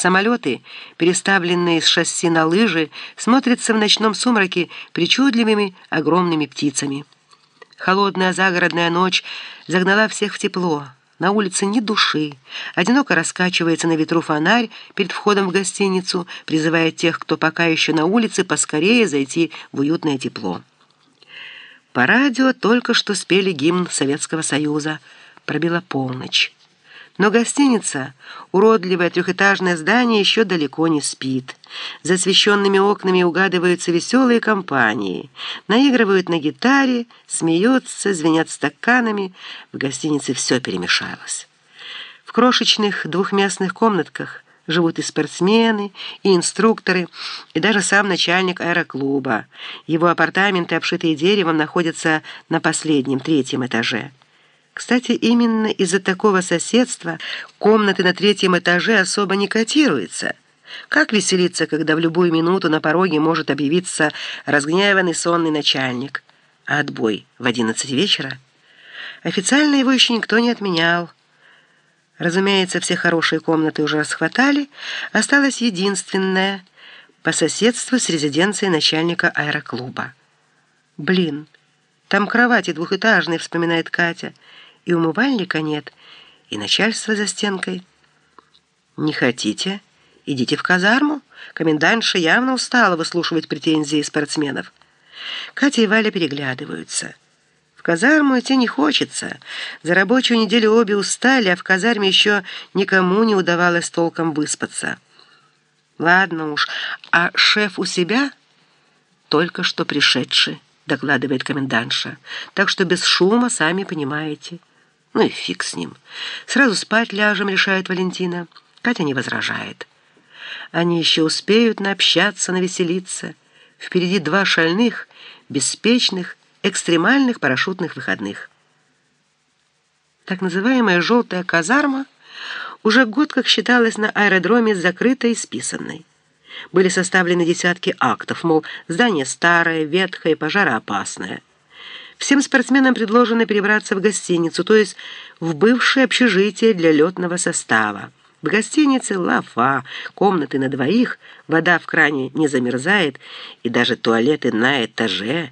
Самолеты, переставленные с шасси на лыжи, смотрятся в ночном сумраке причудливыми огромными птицами. Холодная загородная ночь загнала всех в тепло. На улице ни души. Одиноко раскачивается на ветру фонарь перед входом в гостиницу, призывая тех, кто пока еще на улице, поскорее зайти в уютное тепло. По радио только что спели гимн Советского Союза. Пробила полночь. Но гостиница, уродливое трехэтажное здание, еще далеко не спит. За освещенными окнами угадываются веселые компании. Наигрывают на гитаре, смеются, звенят стаканами. В гостинице все перемешалось. В крошечных двухместных комнатках живут и спортсмены, и инструкторы, и даже сам начальник аэроклуба. Его апартаменты, обшитые деревом, находятся на последнем, третьем этаже. Кстати, именно из-за такого соседства комнаты на третьем этаже особо не котируются. Как веселиться, когда в любую минуту на пороге может объявиться разгневанный сонный начальник? А отбой в одиннадцать вечера? Официально его еще никто не отменял. Разумеется, все хорошие комнаты уже расхватали, осталась единственная по соседству с резиденцией начальника аэроклуба. «Блин, там кровати двухэтажные», — вспоминает Катя, — и умывальника нет, и начальство за стенкой. Не хотите? Идите в казарму. Комендантша явно устала выслушивать претензии спортсменов. Катя и Валя переглядываются. В казарму идти не хочется. За рабочую неделю обе устали, а в казарме еще никому не удавалось толком выспаться. Ладно уж, а шеф у себя? Только что пришедший, докладывает комендантша. Так что без шума, сами понимаете. Ну и фиг с ним. Сразу спать ляжем, решает Валентина. Катя не возражает. Они еще успеют наобщаться, навеселиться. Впереди два шальных, беспечных, экстремальных парашютных выходных. Так называемая «желтая казарма» уже год как считалась на аэродроме закрытой и списанной. Были составлены десятки актов, мол, здание старое, ветхое, пожароопасное – Всем спортсменам предложено перебраться в гостиницу, то есть в бывшее общежитие для летного состава. В гостинице лафа, комнаты на двоих, вода в кране не замерзает и даже туалеты на этаже.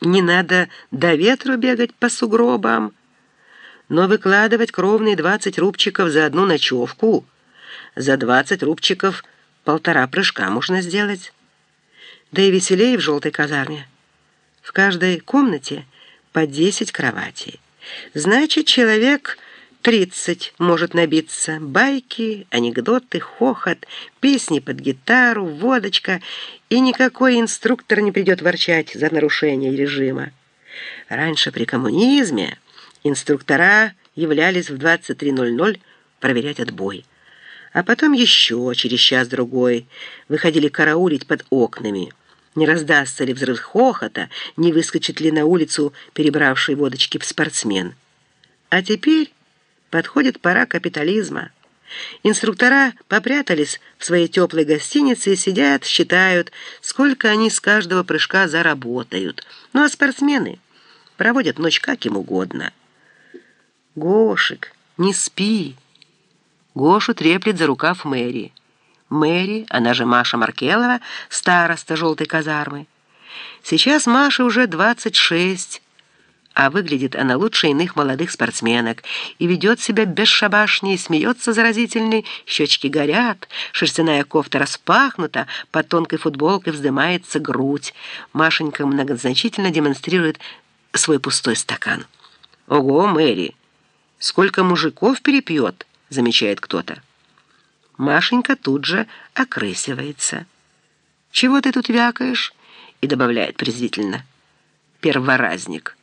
Не надо до ветру бегать по сугробам, но выкладывать кровные 20 рубчиков за одну ночевку, за 20 рубчиков полтора прыжка можно сделать. Да и веселее в желтой казарме. В каждой комнате по 10 кроватей. Значит, человек 30 может набиться. Байки, анекдоты, хохот, песни под гитару, водочка, и никакой инструктор не придет ворчать за нарушение режима. Раньше при коммунизме инструктора являлись в 23.00 проверять отбой. А потом еще через час-другой выходили караулить под окнами – не раздастся ли взрыв хохота, не выскочит ли на улицу перебравший водочки спортсмен. А теперь подходит пора капитализма. Инструктора попрятались в своей теплой гостинице и сидят, считают, сколько они с каждого прыжка заработают. Ну а спортсмены проводят ночь как им угодно. «Гошик, не спи!» Гошу треплет за рукав Мэри. Мэри, она же Маша Маркелова, староста желтой казармы. Сейчас Маше уже 26, а выглядит она лучше иных молодых спортсменок и ведет себя бесшабашнее, смеется заразительной, щечки горят, шерстяная кофта распахнута, под тонкой футболкой вздымается грудь. Машенька многозначительно демонстрирует свой пустой стакан. «Ого, Мэри, сколько мужиков перепьет!» Замечает кто-то. Машенька тут же окрысивается. «Чего ты тут вякаешь?» и добавляет презрительно. «Перворазник».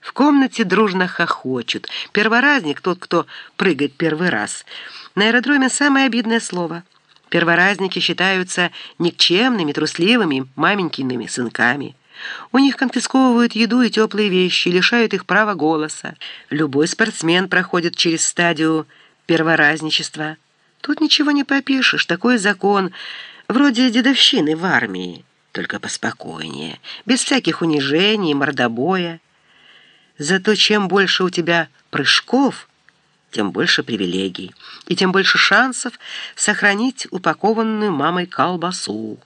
В комнате дружно хохочут. Перворазник — тот, кто прыгает первый раз. На аэродроме самое обидное слово. Перворазники считаются никчемными, трусливыми, маменькиными сынками. У них конфисковывают еду и теплые вещи, лишают их права голоса. Любой спортсмен проходит через стадию перворазничества – Тут ничего не попишешь, такой закон, вроде дедовщины в армии, только поспокойнее, без всяких унижений, мордобоя. Зато чем больше у тебя прыжков, тем больше привилегий, и тем больше шансов сохранить упакованную мамой колбасу.